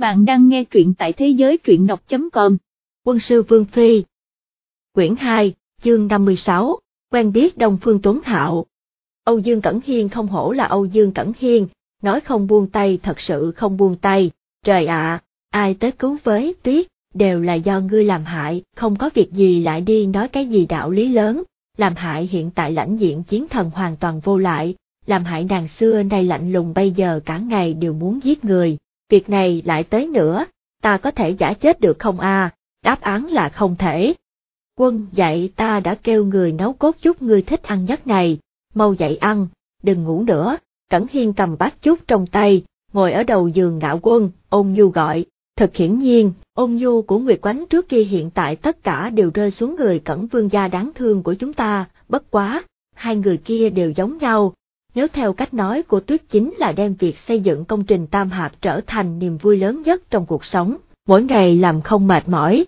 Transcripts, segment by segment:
Bạn đang nghe truyện tại thế giới truyện đọc.com. Quân sư Vương Phi Quyển 2, chương 56, quen biết Đông Phương Tuấn Hạo. Âu Dương Cẩn Hiên không hổ là Âu Dương Cẩn Hiên, nói không buông tay thật sự không buông tay, trời ạ, ai tới cứu với tuyết, đều là do ngươi làm hại, không có việc gì lại đi nói cái gì đạo lý lớn, làm hại hiện tại lãnh diện chiến thần hoàn toàn vô lại, làm hại nàng xưa nay lạnh lùng bây giờ cả ngày đều muốn giết người, việc này lại tới nữa, ta có thể giả chết được không a? đáp án là không thể. Quân dạy ta đã kêu người nấu cốt chút ngươi thích ăn nhất này, mau dậy ăn, đừng ngủ nữa, Cẩn Hiên cầm bát chút trong tay, ngồi ở đầu giường ngạo quân, ôn nhu gọi, thật hiển nhiên, ôn nhu của Nguyệt Quánh trước kia hiện tại tất cả đều rơi xuống người Cẩn Vương gia đáng thương của chúng ta, bất quá, hai người kia đều giống nhau, nếu theo cách nói của Tuyết chính là đem việc xây dựng công trình Tam Hạc trở thành niềm vui lớn nhất trong cuộc sống, mỗi ngày làm không mệt mỏi.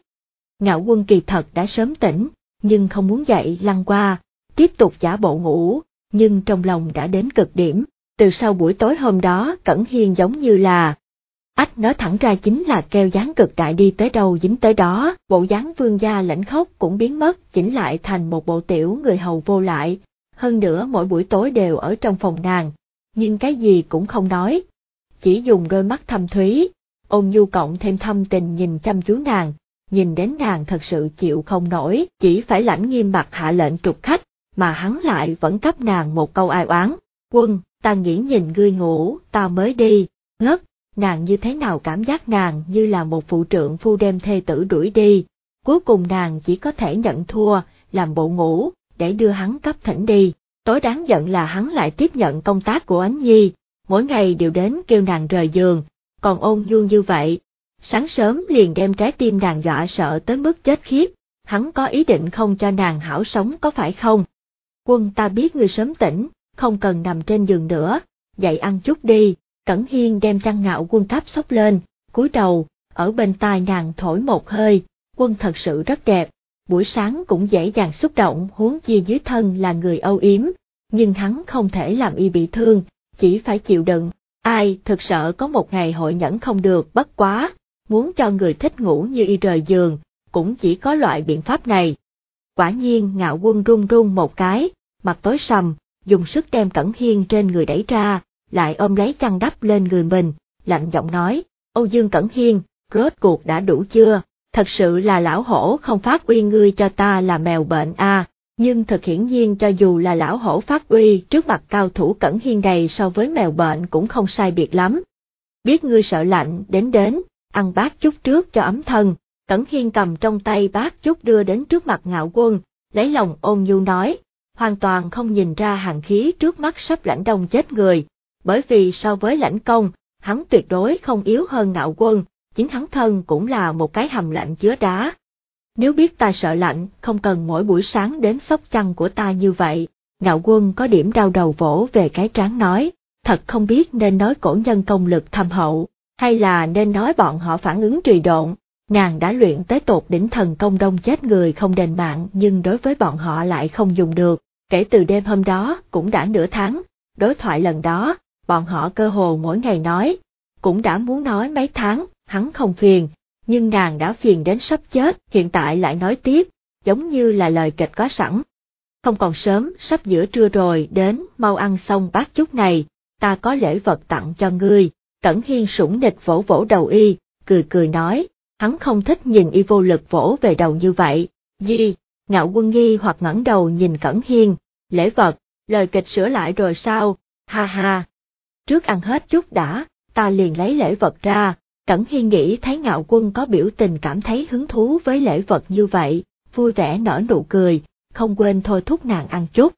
Ngạo quân kỳ thật đã sớm tỉnh, nhưng không muốn dậy lăn qua, tiếp tục giả bộ ngủ, nhưng trong lòng đã đến cực điểm. Từ sau buổi tối hôm đó Cẩn Hiên giống như là Ách nói thẳng ra chính là keo dáng cực đại đi tới đâu dính tới đó, bộ dáng vương gia lãnh khốc cũng biến mất, chỉnh lại thành một bộ tiểu người hầu vô lại, hơn nữa mỗi buổi tối đều ở trong phòng nàng, nhưng cái gì cũng không nói, chỉ dùng đôi mắt thâm thúy, ôn nhu cộng thêm thâm tình nhìn chăm chú nàng, nhìn đến nàng thật sự chịu không nổi, chỉ phải lãnh nghiêm mặt hạ lệnh trục khách, mà hắn lại vẫn cấp nàng một câu ai oán, quân, ta nghĩ nhìn ngươi ngủ, ta mới đi, ngất, nàng như thế nào cảm giác nàng như là một phụ trượng phu đem thê tử đuổi đi, cuối cùng nàng chỉ có thể nhận thua, làm bộ ngủ, để đưa hắn cấp thỉnh đi. Tối đáng giận là hắn lại tiếp nhận công tác của Ánh Nhi, mỗi ngày đều đến kêu nàng rời giường, còn ôn dương như vậy. Sáng sớm liền đem trái tim nàng dọa sợ tới mức chết khiếp, hắn có ý định không cho nàng hảo sống có phải không? Quân ta biết người sớm tỉnh, không cần nằm trên giường nữa, dậy ăn chút đi, Cẩn Hiên đem chăn ngạo quân tháp sốc lên, cúi đầu, ở bên tai nàng thổi một hơi, quân thật sự rất đẹp, buổi sáng cũng dễ dàng xúc động huống chi dưới thân là người âu yếm, nhưng hắn không thể làm y bị thương, chỉ phải chịu đựng, ai thực sợ có một ngày hội nhẫn không được bất quá, muốn cho người thích ngủ như y rời giường, cũng chỉ có loại biện pháp này. Quả nhiên ngạo quân run run một cái, mặt tối sầm, dùng sức đem cẩn hiên trên người đẩy ra, lại ôm lấy chăn đắp lên người mình, lạnh giọng nói, Âu Dương Cẩn Hiên, rốt cuộc đã đủ chưa? Thật sự là lão hổ không phát uy ngươi cho ta là mèo bệnh a. nhưng thật hiển nhiên cho dù là lão hổ phát uy trước mặt cao thủ cẩn hiên đầy so với mèo bệnh cũng không sai biệt lắm. Biết ngươi sợ lạnh đến đến, ăn bát chút trước cho ấm thân, cẩn hiên cầm trong tay bát chút đưa đến trước mặt ngạo quân, lấy lòng ôn nhu nói, hoàn toàn không nhìn ra hàng khí trước mắt sắp lãnh đông chết người, bởi vì so với lãnh công, hắn tuyệt đối không yếu hơn ngạo quân, chính hắn thân cũng là một cái hầm lạnh chứa đá. Nếu biết ta sợ lạnh, không cần mỗi buổi sáng đến sóc chăn của ta như vậy, ngạo quân có điểm đau đầu vỗ về cái trán nói, thật không biết nên nói cổ nhân công lực thâm hậu, hay là nên nói bọn họ phản ứng trì độn, nàng đã luyện tới tột đỉnh thần công đông chết người không đền mạng nhưng đối với bọn họ lại không dùng được, kể từ đêm hôm đó cũng đã nửa tháng, đối thoại lần đó, bọn họ cơ hồ mỗi ngày nói, cũng đã muốn nói mấy tháng, hắn không phiền, nhưng nàng đã phiền đến sắp chết, hiện tại lại nói tiếp, giống như là lời kịch có sẵn. Không còn sớm, sắp giữa trưa rồi, đến, mau ăn xong bát chút này, ta có lễ vật tặng cho ngươi. Cẩn Hiên sủng nịch vỗ vỗ đầu y, cười cười nói, hắn không thích nhìn y vô lực vỗ về đầu như vậy. gì? ngạo quân nghi hoặc ngẩng đầu nhìn Cẩn Hiên, lễ vật, lời kịch sửa lại rồi sao, ha ha. Trước ăn hết chút đã, ta liền lấy lễ vật ra, Cẩn Hy nghĩ thấy ngạo quân có biểu tình cảm thấy hứng thú với lễ vật như vậy, vui vẻ nở nụ cười, không quên thôi thúc nàng ăn chút.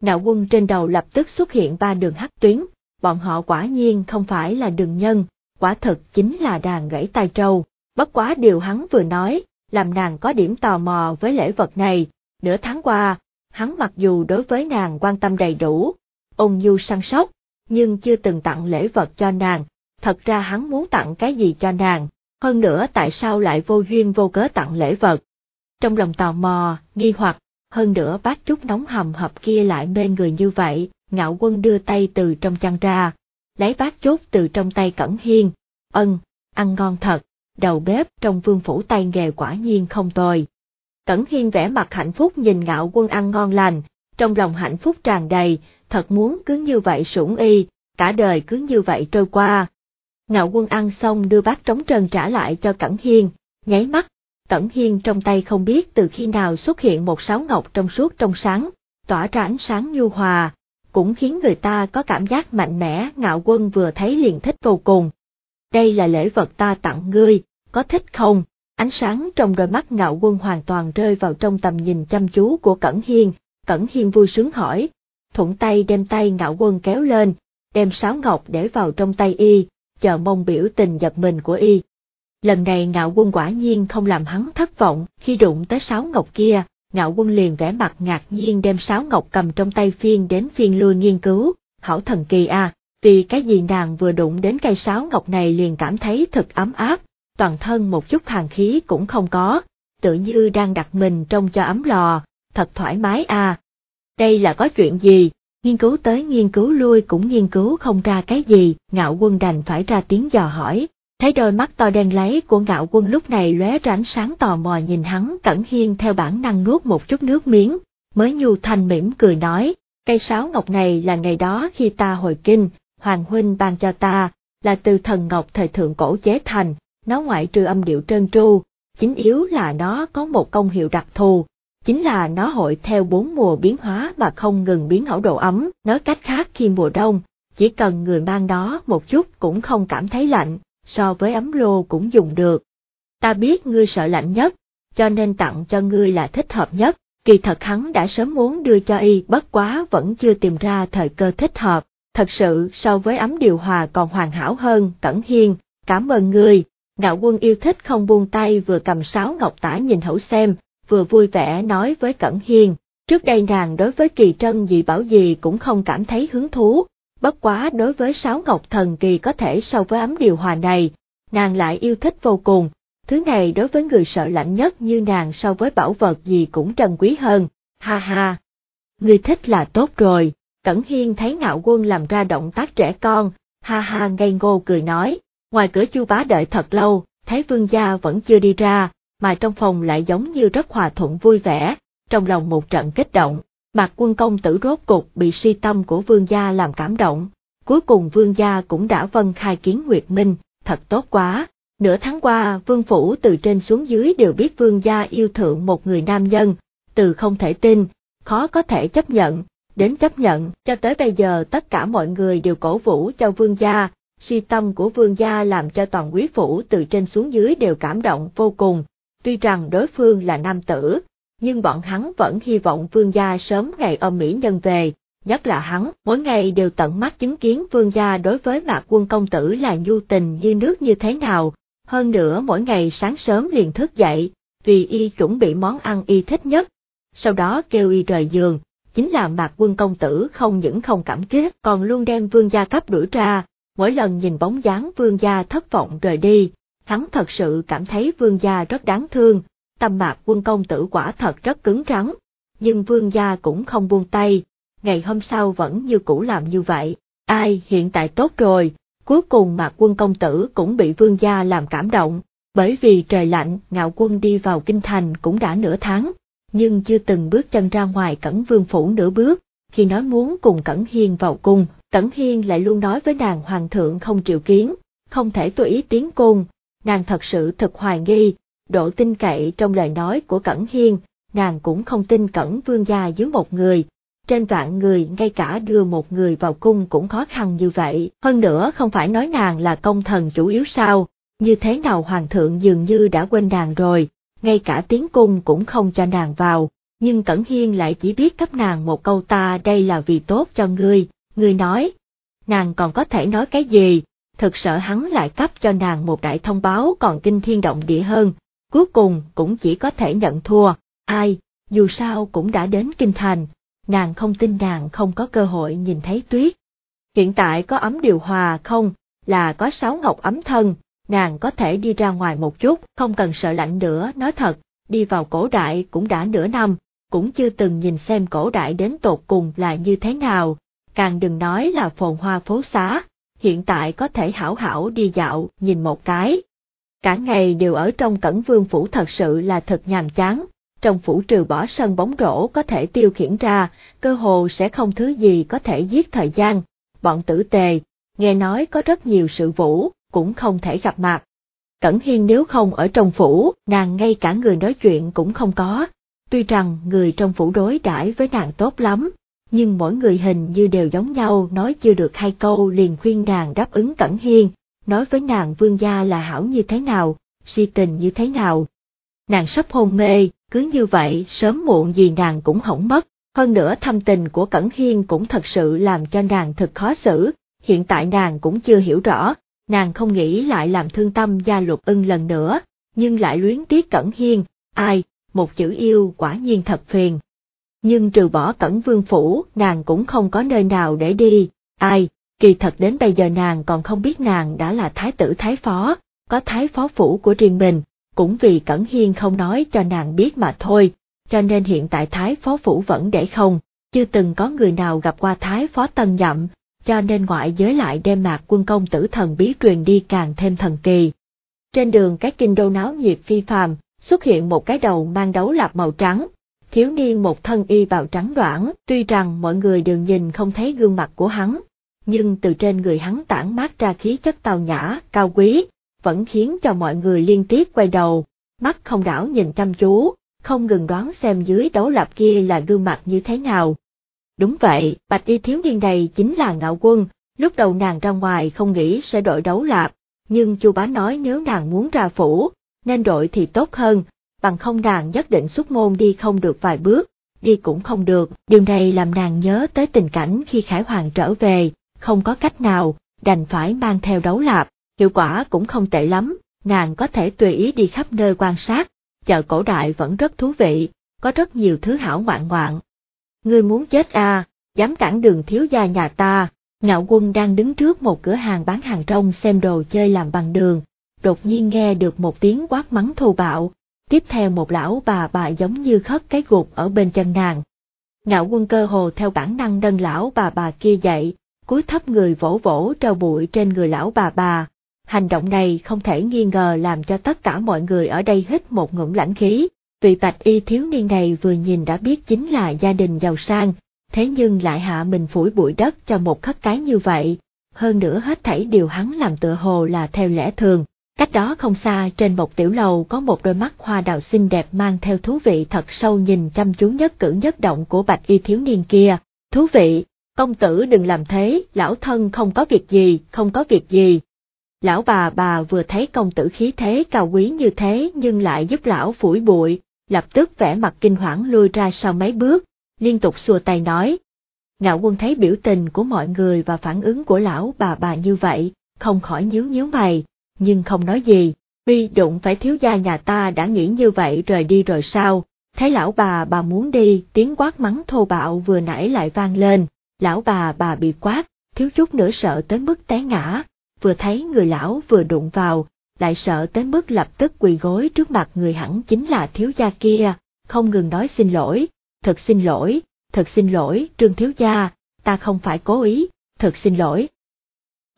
Ngạo quân trên đầu lập tức xuất hiện ba đường hắc tuyến, bọn họ quả nhiên không phải là đường nhân, quả thật chính là đàn gãy tai trâu, bất quá điều hắn vừa nói, làm nàng có điểm tò mò với lễ vật này, nửa tháng qua, hắn mặc dù đối với nàng quan tâm đầy đủ, ôn nhu săn sóc, nhưng chưa từng tặng lễ vật cho nàng, thật ra hắn muốn tặng cái gì cho nàng, hơn nữa tại sao lại vô duyên vô cớ tặng lễ vật. Trong lòng tò mò, nghi hoặc, hơn nữa bát chút nóng hầm hập kia lại mê người như vậy, ngạo quân đưa tay từ trong chăn ra, lấy bát chút từ trong tay Cẩn Hiên, ân, ăn ngon thật, đầu bếp trong vương phủ tay nghề quả nhiên không tồi. Cẩn Hiên vẻ mặt hạnh phúc nhìn ngạo quân ăn ngon lành, trong lòng hạnh phúc tràn đầy, thật muốn cứ như vậy sủng y, cả đời cứ như vậy trôi qua. Ngạo quân ăn xong đưa bát trống trần trả lại cho Cẩn Hiên, nháy mắt, Cẩn Hiên trong tay không biết từ khi nào xuất hiện một sáo ngọc trong suốt trong sáng, tỏa ra ánh sáng nhu hòa, cũng khiến người ta có cảm giác mạnh mẽ ngạo quân vừa thấy liền thích vô cùng. Đây là lễ vật ta tặng ngươi, có thích không? Ánh sáng trong đôi mắt ngạo quân hoàn toàn rơi vào trong tầm nhìn chăm chú của Cẩn Hiên, Cẩn Hiên vui sướng hỏi, thuận tay đem tay ngạo quân kéo lên, đem sáo ngọc để vào trong tay y, chờ mong biểu tình giật mình của y. Lần này ngạo quân quả nhiên không làm hắn thất vọng, khi đụng tới sáo ngọc kia, ngạo quân liền vẽ mặt ngạc nhiên đem sáo ngọc cầm trong tay phiên đến phiên lui nghiên cứu, hảo thần kỳ à, vì cái gì nàng vừa đụng đến cây sáo ngọc này liền cảm thấy thật ấm áp, toàn thân một chút hàn khí cũng không có, tự như đang đặt mình trong cho ấm lò, thật thoải mái à. Đây là có chuyện gì, nghiên cứu tới nghiên cứu lui cũng nghiên cứu không ra cái gì, ngạo quân đành phải ra tiếng dò hỏi. Thấy đôi mắt to đen lấy của ngạo quân lúc này lóe ra ánh sáng tò mò nhìn hắn cẩn hiên theo bản năng nuốt một chút nước miếng, mới nhu thanh mỉm cười nói, cây sáo ngọc này là ngày đó khi ta hồi kinh, Hoàng Huynh ban cho ta, là từ thần ngọc thời thượng cổ chế thành, nó ngoại trừ âm điệu trơn tru, chính yếu là nó có một công hiệu đặc thù, chính là nó hội theo bốn mùa biến hóa mà không ngừng biến ảo độ ấm, nói cách khác khi mùa đông, chỉ cần người mang nó một chút cũng không cảm thấy lạnh, so với ấm lô cũng dùng được. Ta biết ngươi sợ lạnh nhất, cho nên tặng cho ngươi là thích hợp nhất, kỳ thật hắn đã sớm muốn đưa cho y bất quá vẫn chưa tìm ra thời cơ thích hợp, thật sự so với ấm điều hòa còn hoàn hảo hơn, Cẩn Hiên, cảm ơn ngươi. Ngạo quân yêu thích không buông tay vừa cầm sáo ngọc tả nhìn hậu xem, vừa vui vẻ nói với Cẩn Hiên, trước đây nàng đối với kỳ trân gì bảo gì cũng không cảm thấy hứng thú, bất quá đối với sáu ngọc thần kỳ có thể so với ấm điều hòa này, nàng lại yêu thích vô cùng, thứ này đối với người sợ lạnh nhất như nàng so với bảo vật gì cũng trân quý hơn, ha ha. Người thích là tốt rồi, Cẩn Hiên thấy ngạo quân làm ra động tác trẻ con, ha ha ngây ngô cười nói, ngoài cửa chu bá đợi thật lâu, thấy vương gia vẫn chưa đi ra, mà trong phòng lại giống như rất hòa thuận vui vẻ, trong lòng một trận kích động. Mạc quân công tử rốt cục bị si tâm của vương gia làm cảm động, cuối cùng vương gia cũng đã vân khai kiến Nguyệt Minh, thật tốt quá. Nửa tháng qua, vương phủ từ trên xuống dưới đều biết vương gia yêu thượng một người nam nhân, từ không thể tin, khó có thể chấp nhận, đến chấp nhận, cho tới bây giờ tất cả mọi người đều cổ vũ cho vương gia, si tâm của vương gia làm cho toàn quý phủ từ trên xuống dưới đều cảm động vô cùng, tuy rằng đối phương là nam tử, nhưng bọn hắn vẫn hy vọng vương gia sớm ngày ôm mỹ nhân về, nhất là hắn, mỗi ngày đều tận mắt chứng kiến vương gia đối với mạc quân công tử là nhu tình như nước như thế nào, hơn nữa mỗi ngày sáng sớm liền thức dậy, vì y chuẩn bị món ăn y thích nhất, sau đó kêu y rời giường, chính là mạc quân công tử không những không cảm kích còn luôn đem vương gia cấp đuổi ra, mỗi lần nhìn bóng dáng vương gia thất vọng rời đi, hắn thật sự cảm thấy vương gia rất đáng thương, tâm mạc quân công tử quả thật rất cứng rắn, nhưng vương gia cũng không buông tay, ngày hôm sau vẫn như cũ làm như vậy, ai hiện tại tốt rồi, cuối cùng mạc quân công tử cũng bị vương gia làm cảm động, bởi vì trời lạnh ngạo quân đi vào kinh thành cũng đã nửa tháng, nhưng chưa từng bước chân ra ngoài cẩn vương phủ nửa bước, khi nói muốn cùng Cẩn Hiên vào cung, Cẩn Hiên lại luôn nói với nàng hoàng thượng không triệu kiến, không thể tùy ý tiến cung, nàng thật sự thực hoài nghi, độ tin cậy trong lời nói của Cẩn Hiên, nàng cũng không tin Cẩn Vương gia dưới một người, trên vạn người ngay cả đưa một người vào cung cũng khó khăn như vậy, hơn nữa không phải nói nàng là công thần chủ yếu sao, như thế nào Hoàng thượng dường như đã quên nàng rồi, ngay cả tiếng cung cũng không cho nàng vào, nhưng Cẩn Hiên lại chỉ biết cấp nàng một câu ta đây là vì tốt cho ngươi, ngươi nói, nàng còn có thể nói cái gì, thực sợ hắn lại cấp cho nàng một đại thông báo còn kinh thiên động địa hơn, cuối cùng cũng chỉ có thể nhận thua, ai, dù sao cũng đã đến kinh thành, nàng không tin nàng không có cơ hội nhìn thấy tuyết. Hiện tại có ấm điều hòa không, là có sáu ngọc ấm thân, nàng có thể đi ra ngoài một chút, không cần sợ lạnh nữa, nói thật, đi vào cổ đại cũng đã nửa năm, cũng chưa từng nhìn xem cổ đại đến tột cùng là như thế nào, càng đừng nói là phồn hoa phố xá, hiện tại có thể hảo hảo đi dạo, nhìn một cái. Cả ngày đều ở trong cẩn vương phủ thật sự là thật nhàm chán, trong phủ trừ bỏ sân bóng rổ có thể tiêu khiển ra, cơ hồ sẽ không thứ gì có thể giết thời gian. Bọn tử tề, nghe nói có rất nhiều sự vũ, cũng không thể gặp mặt. Cẩn Hiên nếu không ở trong phủ, nàng ngay cả người nói chuyện cũng không có. Tuy rằng người trong phủ đối đãi với nàng tốt lắm, nhưng mỗi người hình như đều giống nhau nói chưa được hai câu liền khuyên nàng đáp ứng Cẩn Hiên, nói với nàng vương gia là hảo như thế nào, si tình như thế nào. Nàng sắp hôn mê, cứ như vậy sớm muộn gì nàng cũng hỏng mất, hơn nữa thâm tình của Cẩn Hiên cũng thật sự làm cho nàng thật khó xử, hiện tại nàng cũng chưa hiểu rõ, nàng không nghĩ lại làm thương tâm gia lục ưng lần nữa, nhưng lại luyến tiếc Cẩn Hiên, ai, một chữ yêu quả nhiên thật phiền. Nhưng trừ bỏ Cẩn Vương Phủ, nàng cũng không có nơi nào để đi, ai, kỳ thật đến bây giờ nàng còn không biết nàng đã là thái tử thái phó, có thái phó phủ của riêng mình, cũng vì Cẩn Hiên không nói cho nàng biết mà thôi, cho nên hiện tại thái phó phủ vẫn để không, chưa từng có người nào gặp qua thái phó tân nhậm, cho nên ngoại giới lại đem mạc quân công tử thần bí truyền đi càng thêm thần kỳ. Trên đường cái kinh đô náo nhiệt phi phàm, xuất hiện một cái đầu mang đấu lạp màu trắng, thiếu niên một thân y bào trắng đoản, tuy rằng mọi người đều nhìn không thấy gương mặt của hắn, nhưng từ trên người hắn tản mát ra khí chất tào nhã, cao quý, vẫn khiến cho mọi người liên tiếp quay đầu, mắt không đảo nhìn chăm chú, không ngừng đoán xem dưới đấu lạp kia là gương mặt như thế nào. Đúng vậy, bạch y thiếu niên này chính là ngạo quân, lúc đầu nàng ra ngoài không nghĩ sẽ đội đấu lạp, nhưng chu bá nói nếu nàng muốn ra phủ, nên đội thì tốt hơn, bằng không nàng nhất định xuất môn đi không được vài bước, đi cũng không được, điều này làm nàng nhớ tới tình cảnh khi Khải Hoàng trở về, không có cách nào, đành phải mang theo đấu lạp, hiệu quả cũng không tệ lắm, nàng có thể tùy ý đi khắp nơi quan sát, chợ cổ đại vẫn rất thú vị, có rất nhiều thứ hảo ngoạn ngoạn. Ngươi muốn chết à, dám cản đường thiếu gia nhà ta, ngạo quân đang đứng trước một cửa hàng bán hàng rong xem đồ chơi làm bằng đường, đột nhiên nghe được một tiếng quát mắng thô bạo, tiếp theo một lão bà bà giống như khất cái gục ở bên chân nàng. Ngạo quân cơ hồ theo bản năng nâng lão bà bà kia dậy, cúi thấp người vỗ vỗ trâu bụi trên người lão bà bà. Hành động này không thể nghi ngờ làm cho tất cả mọi người ở đây hít một ngụm lãnh khí, Vì bạch y thiếu niên này vừa nhìn đã biết chính là gia đình giàu sang, thế nhưng lại hạ mình phủi bụi đất cho một khất cái như vậy, hơn nữa hết thảy điều hắn làm tựa hồ là theo lẽ thường. Cách đó không xa trên một tiểu lầu có một đôi mắt hoa đào xinh đẹp mang theo thú vị thật sâu nhìn chăm chú nhất cử nhất động của bạch y thiếu niên kia. Thú vị, công tử đừng làm thế, lão thân không có việc gì, không có việc gì. Lão bà bà vừa thấy công tử khí thế cao quý như thế nhưng lại giúp lão phủi bụi, lập tức vẻ mặt kinh hoảng lui ra sau mấy bước, liên tục xua tay nói. Ngạo quân thấy biểu tình của mọi người và phản ứng của lão bà bà như vậy, không khỏi nhíu nhíu mày, nhưng không nói gì, bi đụng phải thiếu gia nhà ta đã nghĩ như vậy rời đi rồi sao, thấy lão bà bà muốn đi, tiếng quát mắng thô bạo vừa nãy lại vang lên, lão bà bà bị quát, thiếu chút nữa sợ tới mức té ngã, vừa thấy người lão vừa đụng vào, lại sợ tới mức lập tức quỳ gối trước mặt người hẳn chính là thiếu gia kia, không ngừng nói xin lỗi, thật xin lỗi, thật xin lỗi, trương thiếu gia, ta không phải cố ý, thật xin lỗi.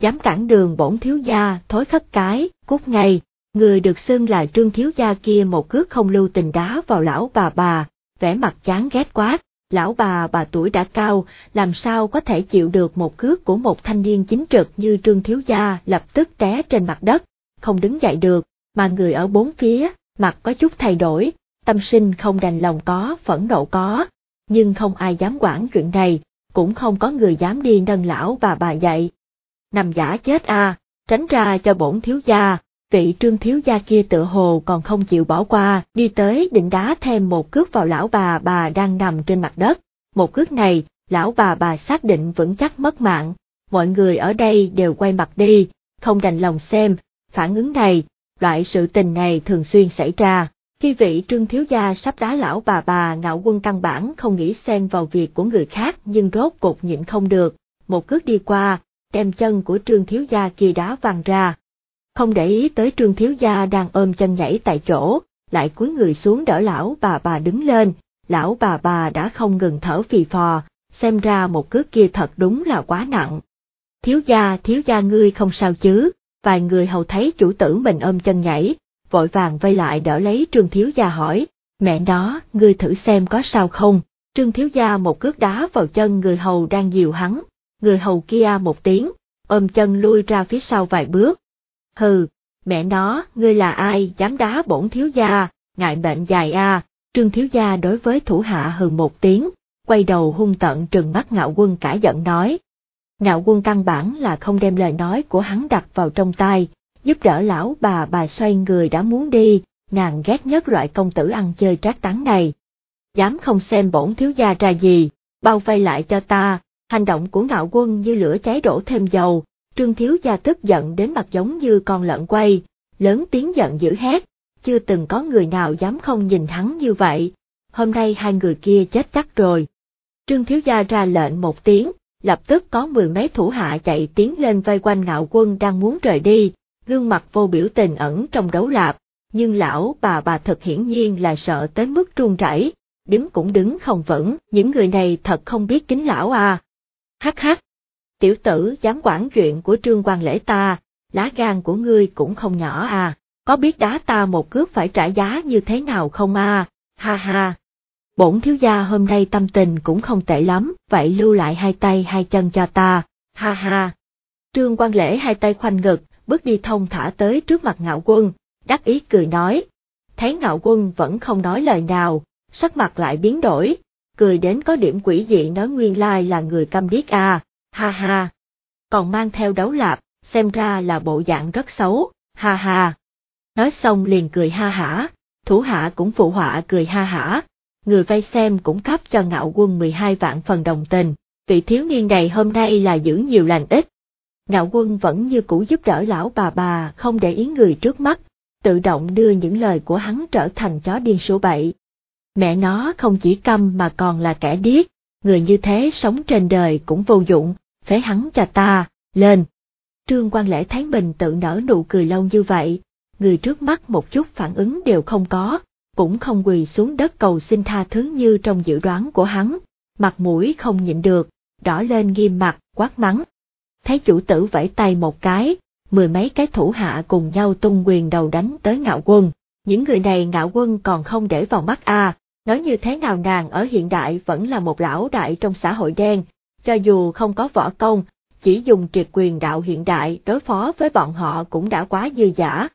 Dám cản đường bổn thiếu gia, thối khất cái, cút ngay, người được xưng là trương thiếu gia kia một cước không lưu tình đá vào lão bà bà, vẻ mặt chán ghét quát, lão bà bà tuổi đã cao, làm sao có thể chịu được một cước của một thanh niên chính trực như trương thiếu gia lập tức té trên mặt đất, không đứng dậy được, mà người ở bốn phía, mặt có chút thay đổi, tâm sinh không đành lòng có, phẫn nộ có, nhưng không ai dám quản chuyện này, cũng không có người dám đi nâng lão bà bà dậy. Nằm giả chết à, tránh ra cho bổn thiếu gia, vị trương thiếu gia kia tựa hồ còn không chịu bỏ qua, đi tới định đá thêm một cước vào lão bà bà đang nằm trên mặt đất. Một cước này, lão bà bà xác định vững chắc mất mạng, mọi người ở đây đều quay mặt đi, không đành lòng xem, phản ứng này, loại sự tình này thường xuyên xảy ra. Khi vị trương thiếu gia sắp đá lão bà bà ngạo quân căn bản không nghĩ xen vào việc của người khác nhưng rốt cục nhịn không được, một cước đi qua, đem chân của trương thiếu gia kia đá văng ra. Không để ý tới trương thiếu gia đang ôm chân nhảy tại chỗ, lại cúi người xuống đỡ lão bà bà đứng lên, lão bà bà đã không ngừng thở phì phò, xem ra một cước kia thật đúng là quá nặng. thiếu gia thiếu gia ngươi không sao chứ, vài người hầu thấy chủ tử mình ôm chân nhảy, vội vàng vây lại đỡ lấy trương thiếu gia hỏi, mẹ nó, ngươi thử xem có sao không, trương thiếu gia một cước đá vào chân người hầu đang dìu hắn, người hầu kia một tiếng, ôm chân lui ra phía sau vài bước. Hừ, mẹ nó, ngươi là ai dám đá bổn thiếu gia, ngại bệnh dài a. trương thiếu gia đối với thủ hạ hừ một tiếng, quay đầu hung tận trừng mắt ngạo quân cả giận nói. Ngạo quân căn bản là không đem lời nói của hắn đặt vào trong tai, giúp đỡ lão bà bà xoay người đã muốn đi, nàng ghét nhất loại công tử ăn chơi trác tán này. Dám không xem bổn thiếu gia ra gì, bao vây lại cho ta, hành động của ngạo quân như lửa cháy đổ thêm dầu, trương thiếu gia tức giận đến mặt giống như con lợn quay, lớn tiếng giận dữ hét, chưa từng có người nào dám không nhìn hắn như vậy, hôm nay hai người kia chết chắc rồi. Trương thiếu gia ra lệnh một tiếng, lập tức có mười mấy thủ hạ chạy tiến lên vây quanh ngạo quân đang muốn rời đi, gương mặt vô biểu tình ẩn trong đấu lạp, nhưng lão bà bà thật hiển nhiên là sợ tới mức run rẩy, đứng cũng đứng không vững, những người này thật không biết kính lão à. Hắc hắc, tiểu tử dám quản chuyện của trương quan lễ ta, lá gan của ngươi cũng không nhỏ à, có biết đá ta một cước phải trả giá như thế nào không à, ha ha. Bổn thiếu gia hôm nay tâm tình cũng không tệ lắm, vậy lưu lại hai tay hai chân cho ta, ha ha. Trương quan lễ hai tay khoanh ngực, bước đi thông thả tới trước mặt ngạo quân, đắc ý cười nói. Thấy ngạo quân vẫn không nói lời nào, sắc mặt lại biến đổi, cười đến có điểm quỷ dị nói nguyên lai là người câm điếc à, ha ha. Còn mang theo đấu lạp, xem ra là bộ dạng rất xấu, ha ha. Nói xong liền cười ha hả, thủ hạ cũng phụ họa cười ha hả, người vay xem cũng cấp cho ngạo quân 12 vạn phần đồng tình, vị thiếu niên này hôm nay là giữ nhiều lành ít. Ngạo quân vẫn như cũ giúp đỡ lão bà bà không để ý người trước mắt, tự động đưa những lời của hắn trở thành chó điên số bậy. Mẹ nó không chỉ câm mà còn là kẻ điếc, người như thế sống trên đời cũng vô dụng, phế hắn cho ta, lên. Trương quan lễ thấy mình tự nở nụ cười lâu như vậy, người trước mắt một chút phản ứng đều không có, cũng không quỳ xuống đất cầu xin tha thứ như trong dự đoán của hắn, mặt mũi không nhịn được, đỏ lên nghiêm mặt, quát mắng. Thấy chủ tử vẫy tay một cái, mười mấy cái thủ hạ cùng nhau tung quyền đầu đánh tới ngạo quân. Những người này ngạo quân còn không để vào mắt a nói như thế nào nàng ở hiện đại vẫn là một lão đại trong xã hội đen, cho dù không có võ công, chỉ dùng triệt quyền đạo hiện đại đối phó với bọn họ cũng đã quá dư giả.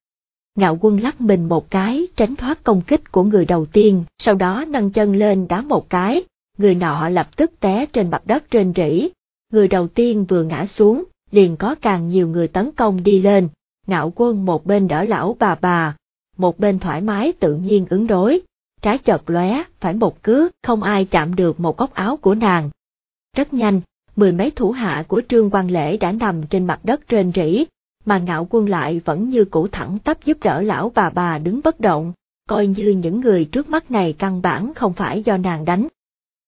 Ngạo quân lắc mình một cái tránh thoát công kích của người đầu tiên, sau đó nâng chân lên đá một cái, người nọ lập tức té trên mặt đất trên rỉ. Người đầu tiên vừa ngã xuống, liền có càng nhiều người tấn công đi lên, ngạo quân một bên đỡ lão bà bà, một bên thoải mái tự nhiên ứng đối, trái chợt lóe, phải một cước, không ai chạm được một góc áo của nàng. Rất nhanh, mười mấy thủ hạ của Trương Quang Lễ đã nằm trên mặt đất trên rỉ, mà ngạo quân lại vẫn như cũ thẳng tắp giúp đỡ lão bà bà đứng bất động, coi như những người trước mắt này căn bản không phải do nàng đánh.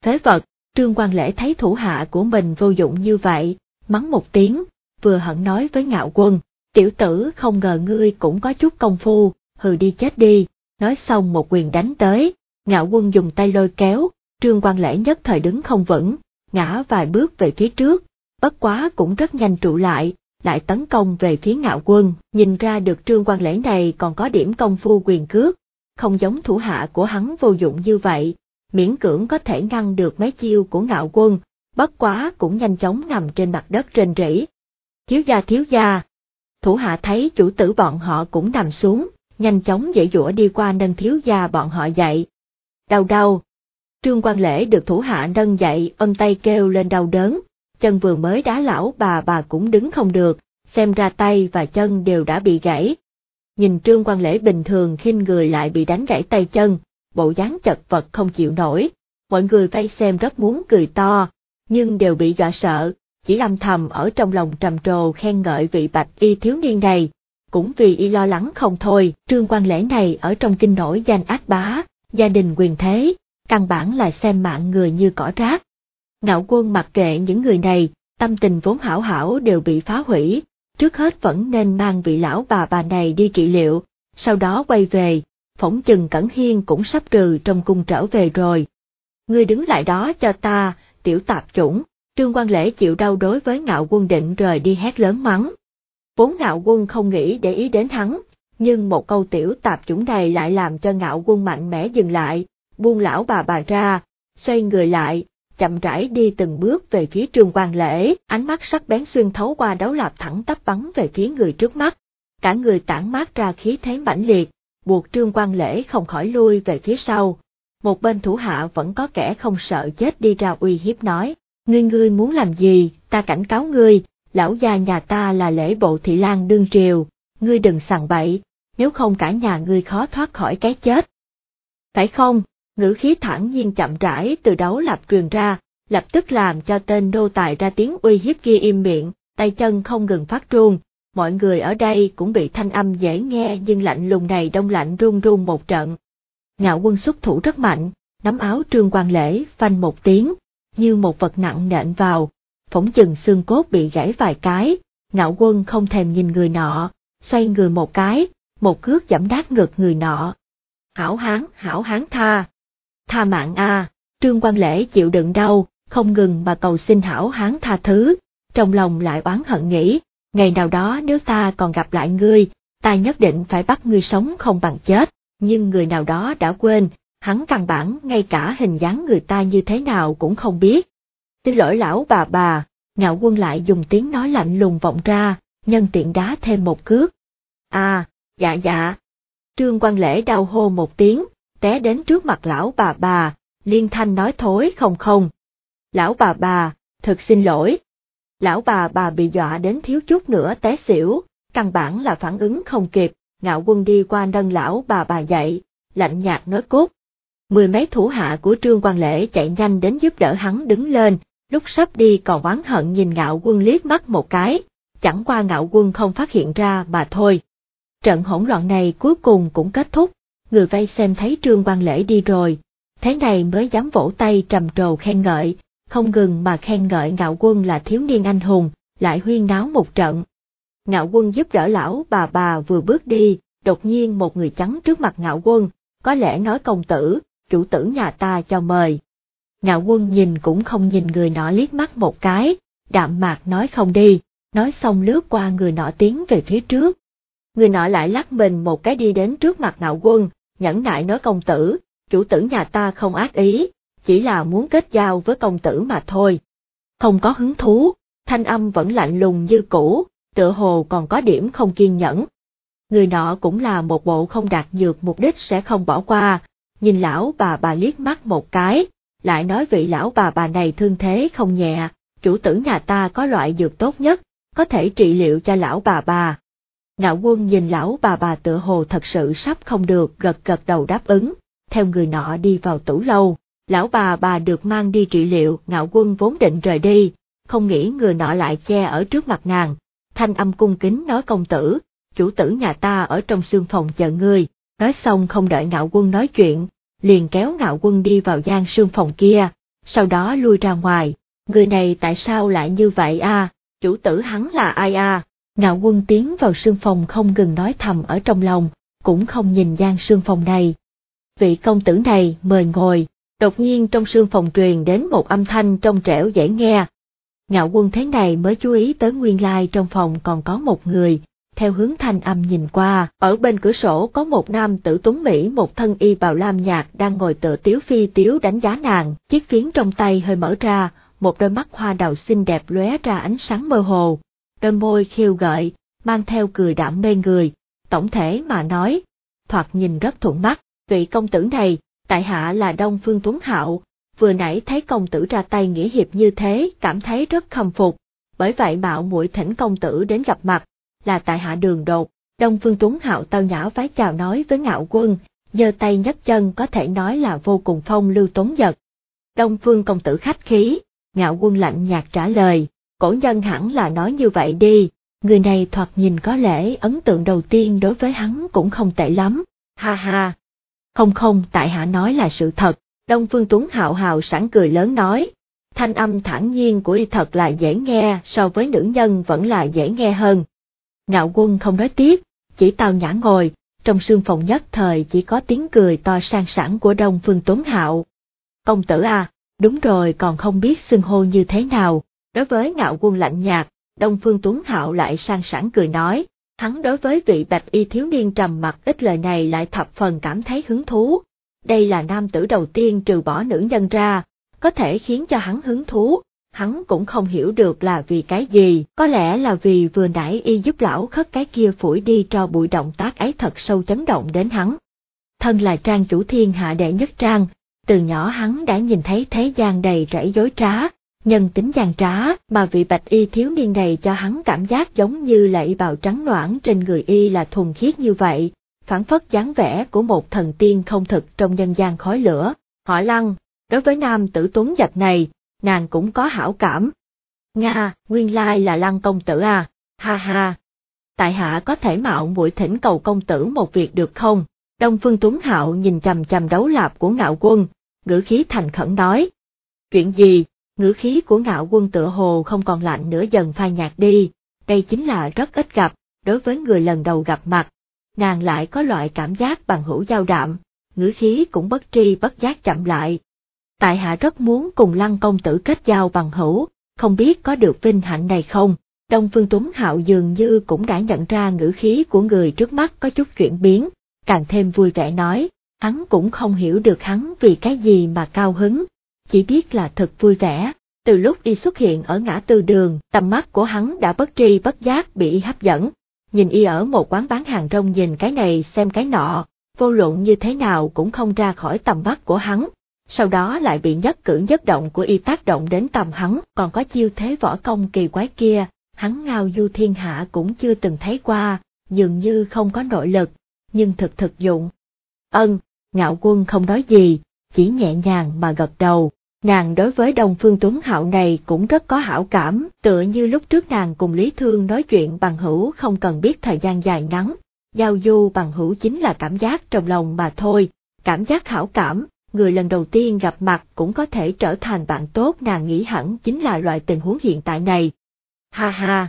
Phế vật, Trương Quang Lễ thấy thủ hạ của mình vô dụng như vậy, mắng một tiếng, vừa hận nói với ngạo quân, tiểu tử không ngờ ngươi cũng có chút công phu, hừ đi chết đi, nói xong một quyền đánh tới, ngạo quân dùng tay lôi kéo, trương quan lễ nhất thời đứng không vững, ngã vài bước về phía trước, bất quá cũng rất nhanh trụ lại, lại tấn công về phía ngạo quân, nhìn ra được trương quan lễ này còn có điểm công phu quyền cước, không giống thủ hạ của hắn vô dụng như vậy, miễn cưỡng có thể ngăn được mấy chiêu của ngạo quân, bất quá cũng nhanh chóng nằm trên mặt đất rên rỉ. Thiếu gia thiếu gia, thủ hạ thấy chủ tử bọn họ cũng nằm xuống, nhanh chóng dễ dũa đi qua nâng thiếu gia bọn họ dậy. Đau đau. Trương Quang Lễ được thủ hạ nâng dậy ôm tay kêu lên đau đớn, chân vừa mới đá lão bà bà cũng đứng không được, xem ra tay và chân đều đã bị gãy. Nhìn Trương Quang Lễ bình thường khinh người lại bị đánh gãy tay chân, bộ dáng chật vật không chịu nổi, mọi người vây xem rất muốn cười to, nhưng đều bị dọa sợ, chỉ âm thầm ở trong lòng trầm trồ khen ngợi vị bạch y thiếu niên này, cũng vì y lo lắng không thôi, trương quan lễ này ở trong kinh nổi danh ác bá, gia đình quyền thế, căn bản là xem mạng người như cỏ rác. Ngạo quân mặc kệ những người này, tâm tình vốn hảo hảo đều bị phá hủy, trước hết vẫn nên mang vị lão bà bà này đi trị liệu, sau đó quay về, phỏng chừng Cẩn Hiên cũng sắp trừ trong cung trở về rồi. Ngươi đứng lại đó cho ta, tiểu tạp chủng, Trương quan Lễ chịu đau đối với ngạo quân định rời đi hét lớn mắng. Vốn ngạo quân không nghĩ để ý đến hắn, nhưng một câu tiểu tạp chủng này lại làm cho ngạo quân mạnh mẽ dừng lại, buông lão bà bà ra, xoay người lại, chậm rãi đi từng bước về phía Trương quan Lễ, ánh mắt sắc bén xuyên thấu qua đấu lạp thẳng tắp bắn về phía người trước mắt, cả người tản mát ra khí thế mãnh liệt, buộc Trương quan Lễ không khỏi lui về phía sau. Một bên thủ hạ vẫn có kẻ không sợ chết đi ra uy hiếp nói, ngươi ngươi muốn làm gì, ta cảnh cáo ngươi, lão gia nhà ta là lễ bộ thị lang đương triều, ngươi đừng sằng bậy, nếu không cả nhà ngươi khó thoát khỏi cái chết. Phải không? Ngữ khí thẳng nhiên chậm rãi từ đấu lập truyền ra, lập tức làm cho tên đô tài ra tiếng uy hiếp kia im miệng, tay chân không ngừng phát run. Mọi người ở đây cũng bị thanh âm dễ nghe nhưng lạnh lùng này đông lạnh run run một trận. Ngạo quân xuất thủ rất mạnh, nắm áo trương quan lễ phanh một tiếng, như một vật nặng nện vào, phỏng chừng xương cốt bị gãy vài cái, ngạo quân không thèm nhìn người nọ, xoay người một cái, một cước giẫm đát ngực người nọ. Hảo hán, hảo hán tha. Tha mạng a, trương quan lễ chịu đựng đau, không ngừng mà cầu xin hảo hán tha thứ, trong lòng lại oán hận nghĩ, ngày nào đó nếu ta còn gặp lại ngươi, ta nhất định phải bắt ngươi sống không bằng chết, nhưng người nào đó đã quên, hắn căn bản ngay cả hình dáng người ta như thế nào cũng không biết. Xin lỗi lão bà bà, ngạo quân lại dùng tiếng nói lạnh lùng vọng ra, nhân tiện đá thêm một cước. À, dạ dạ. Trương quan lễ đau hô một tiếng, té đến trước mặt lão bà bà, liên thanh nói thối không không. Lão bà bà, thật xin lỗi. Lão bà bà bị dọa đến thiếu chút nữa té xỉu, căn bản là phản ứng không kịp, ngạo quân đi qua nâng lão bà bà dậy, lạnh nhạt nói cốt. Mười mấy thủ hạ của Trương Quang Lễ chạy nhanh đến giúp đỡ hắn đứng lên, lúc sắp đi còn oán hận nhìn ngạo quân liếc mắt một cái, chẳng qua ngạo quân không phát hiện ra mà thôi. Trận hỗn loạn này cuối cùng cũng kết thúc, người vây xem thấy Trương Quang Lễ đi rồi, thế này mới dám vỗ tay trầm trồ khen ngợi, không ngừng mà khen ngợi ngạo quân là thiếu niên anh hùng, lại huyên náo một trận. Ngạo quân giúp đỡ lão bà bà vừa bước đi, đột nhiên một người trắng trước mặt ngạo quân, có lẽ nói công tử, chủ tử nhà ta cho mời. Ngạo quân nhìn cũng không nhìn người nọ liếc mắt một cái, đạm mạc nói không đi, nói xong lướt qua người nọ tiến về phía trước. Người nọ lại lắc mình một cái đi đến trước mặt ngạo quân, nhẫn nại nói công tử, chủ tử nhà ta không ác ý, chỉ là muốn kết giao với công tử mà thôi. Không có hứng thú, thanh âm vẫn lạnh lùng như cũ, tựa hồ còn có điểm không kiên nhẫn. Người nọ cũng là một bộ không đạt dược mục đích sẽ không bỏ qua, nhìn lão bà bà liếc mắt một cái, lại nói vị lão bà bà này thương thế không nhẹ, chủ tử nhà ta có loại dược tốt nhất, có thể trị liệu cho lão bà bà. Ngạo quân nhìn lão bà bà tựa hồ thật sự sắp không được gật gật đầu đáp ứng, theo người nọ đi vào tủ lâu, lão bà bà được mang đi trị liệu, ngạo quân vốn định rời đi, không nghĩ người nọ lại che ở trước mặt nàng, thanh âm cung kính nói công tử, chủ tử nhà ta ở trong xương phòng chờ ngươi, nói xong không đợi ngạo quân nói chuyện, liền kéo ngạo quân đi vào gian sương phòng kia, sau đó lui ra ngoài, người này tại sao lại như vậy a? chủ tử hắn là ai a? Ngạo quân tiến vào sương phòng không ngừng nói thầm ở trong lòng, cũng không nhìn gian sương phòng này. Vị công tử này mời ngồi, đột nhiên trong sương phòng truyền đến một âm thanh trong trẻo dễ nghe. Ngạo quân thế này mới chú ý tới nguyên lai trong phòng còn có một người, theo hướng thanh âm nhìn qua, ở bên cửa sổ có một nam tử tuấn Mỹ một thân y bào lam nhạt đang ngồi tựa tiếu phi. Tiếu đánh giá nàng, chiếc phiến trong tay hơi mở ra, một đôi mắt hoa đào xinh đẹp lóe ra ánh sáng mơ hồ, đôi môi khiêu gợi, mang theo cười đạm mê người, tổng thể mà nói, thoạt nhìn rất thuận mắt, vị công tử này, tại hạ là Đông Phương Tuấn Hạo, vừa nãy thấy công tử ra tay nghĩa hiệp như thế cảm thấy rất khâm phục, bởi vậy mạo muội thỉnh công tử đến gặp mặt, là tại hạ đường đột, Đông Phương Tuấn Hạo tao nhã vái chào nói với ngạo quân, giơ tay nhấc chân có thể nói là vô cùng phong lưu tốn giật. Đông Phương công tử khách khí, ngạo quân lạnh nhạt trả lời, cổ nhân hẳn là nói như vậy đi, người này thoạt nhìn có lẽ ấn tượng đầu tiên đối với hắn cũng không tệ lắm, ha ha. Không không tại hạ nói là sự thật, Đông Phương Tuấn hạo hào sẵn cười lớn nói, thanh âm thản nhiên của y thật là dễ nghe so với nữ nhân vẫn là dễ nghe hơn. Ngạo quân không nói tiếp, chỉ tào nhã ngồi, trong sương phòng nhất thời chỉ có tiếng cười to sang sảng của Đông Phương Tuấn Hạo. Công tử à, Đúng rồi còn không biết xưng hô như thế nào, đối với ngạo quân lạnh nhạt, Đông Phương Tuấn Hạo lại sang sảng cười nói, hắn đối với vị bạch y thiếu niên trầm mặc ít lời này lại thập phần cảm thấy hứng thú. Đây là nam tử đầu tiên trừ bỏ nữ nhân ra, có thể khiến cho hắn hứng thú, hắn cũng không hiểu được là vì cái gì, có lẽ là vì vừa nãy y giúp lão khất cái kia phủi đi cho bụi động tác ấy thật sâu chấn động đến hắn. Thân là trang chủ thiên hạ đệ nhất trang, từ nhỏ hắn đã nhìn thấy thế gian đầy rẫy dối trá, nhân tính gian trá mà vị bạch y thiếu niên này cho hắn cảm giác giống như lạy bào trắng noãn trên người y là thuần khiết như vậy, phản phất dáng vẻ của một thần tiên không thực trong nhân gian khói lửa. Hỏi lăng, đối với nam tử tuấn giật này, nàng cũng có hảo cảm. Nga, nguyên lai là lăng công tử à, ha ha. Tại hạ có thể mạo muội thỉnh cầu công tử một việc được không? Đông Phương Tuấn Hạo nhìn chầm chầm đấu lạp của ngạo quân, ngữ khí thành khẩn nói. Chuyện gì? Ngữ khí của ngạo quân tựa hồ không còn lạnh nữa dần phai nhạt đi, đây chính là rất ít gặp, đối với người lần đầu gặp mặt. Nàng lại có loại cảm giác bằng hữu giao đạm, ngữ khí cũng bất tri bất giác chậm lại. Tại hạ rất muốn cùng lăng công tử kết giao bằng hữu, không biết có được vinh hạnh này không? Đông Phương Tuấn Hạo dường như cũng đã nhận ra ngữ khí của người trước mắt có chút chuyển biến, càng thêm vui vẻ nói, hắn cũng không hiểu được hắn vì cái gì mà cao hứng, chỉ biết là thật vui vẻ. Từ lúc y xuất hiện ở ngã tư đường, tầm mắt của hắn đã bất tri bất giác bị hấp dẫn. Nhìn y ở một quán bán hàng rong nhìn cái này xem cái nọ, vô luận như thế nào cũng không ra khỏi tầm mắt của hắn. Sau đó lại bị nhất cử nhất động của y tác động đến tầm hắn, còn có chiêu thế võ công kỳ quái kia, hắn ngao du thiên hạ cũng chưa từng thấy qua, dường như không có nội lực, nhưng thực thực dụng. Ân, ngạo quân không nói gì, chỉ nhẹ nhàng mà gật đầu. Nàng đối với Đông Phương Tuấn Hạo này cũng rất có hảo cảm, tựa như lúc trước nàng cùng Lý Thương nói chuyện bằng hữu không cần biết thời gian dài ngắn. Giao du bằng hữu chính là cảm giác trong lòng mà thôi, cảm giác hảo cảm, người lần đầu tiên gặp mặt cũng có thể trở thành bạn tốt nàng nghĩ hẳn chính là loại tình huống hiện tại này. Ha ha!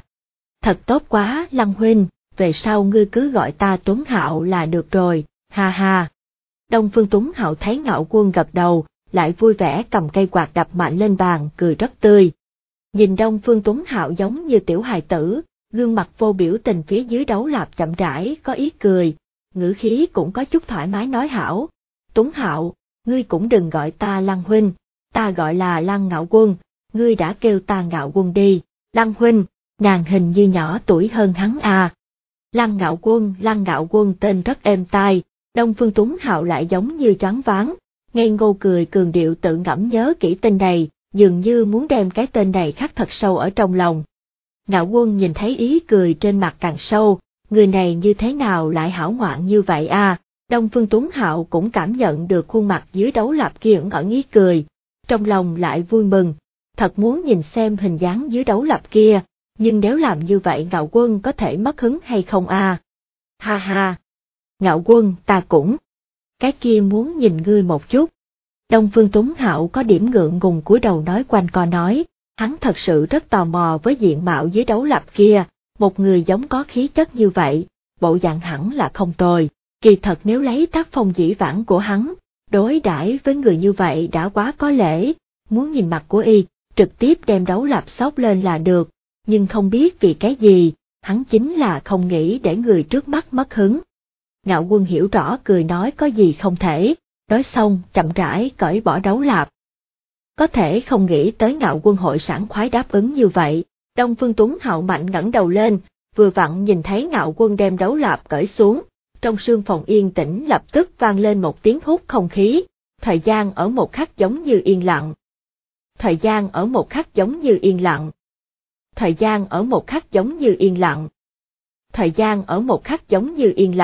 Thật tốt quá, Lăng Huynh, về sau ngươi cứ gọi ta Tuấn Hạo là được rồi, ha ha. Đông Phương Tuấn Hạo thấy ngạo quân gật đầu, lại vui vẻ cầm cây quạt đập mạnh lên bàn, cười rất tươi. Nhìn Đông Phương Tuấn Hạo giống như tiểu hài tử, gương mặt vô biểu tình phía dưới đấu lạp chậm rãi, có ý cười, ngữ khí cũng có chút thoải mái nói hảo. Tuấn Hạo, ngươi cũng đừng gọi ta Lăng Huynh, ta gọi là Lăng Ngạo Quân, ngươi đã kêu ta Ngạo Quân đi, Lăng Huynh, nàng hình như nhỏ tuổi hơn hắn à, Lăng Ngạo Quân, Lăng Ngạo Quân tên rất êm tai, Đông Phương Tuấn Hạo lại giống như choáng váng, ngây ngô cười cường điệu tự ngẫm nhớ kỹ tên này, dường như muốn đem cái tên này khắc thật sâu ở trong lòng. Ngạo Quân nhìn thấy ý cười trên mặt càng sâu, người này như thế nào lại hảo ngoạn như vậy à, Đông Phương Tuấn Hạo cũng cảm nhận được khuôn mặt dưới đấu lạp kia ẩn ẩn ý cười, trong lòng lại vui mừng, thật muốn nhìn xem hình dáng dưới đấu lạp kia, nhưng nếu làm như vậy ngạo quân có thể mất hứng hay không à? Ha ha! Ngạo quân ta cũng. Cái kia muốn nhìn ngươi một chút. Đông Phương Tuấn Hạo có điểm ngượng ngùng cúi đầu nói quanh co nói, hắn thật sự rất tò mò với diện mạo dưới đấu lạp kia, một người giống có khí chất như vậy, bộ dạng hẳn là không tồi, kỳ thật nếu lấy tác phong dĩ vãng của hắn, đối đãi với người như vậy đã quá có lễ, muốn nhìn mặt của y, trực tiếp đem đấu lạp sóc lên là được, nhưng không biết vì cái gì, hắn chính là không nghĩ để người trước mắt mất hứng. Ngạo quân hiểu rõ cười nói có gì không thể, nói xong chậm rãi cởi bỏ đấu lạp. Có thể không nghĩ tới ngạo quân hội sản khoái đáp ứng như vậy, Đông Phương Tuấn hạo mạnh ngẩng đầu lên, vừa vặn nhìn thấy ngạo quân đem đấu lạp cởi xuống, trong sương phòng yên tĩnh lập tức vang lên một tiếng hút không khí, thời gian ở một khắc giống như yên lặng. Thời gian ở một khắc giống như yên lặng thời gian ở một khắc giống như yên lặng. Thời gian ở một khắc giống như yên lặng.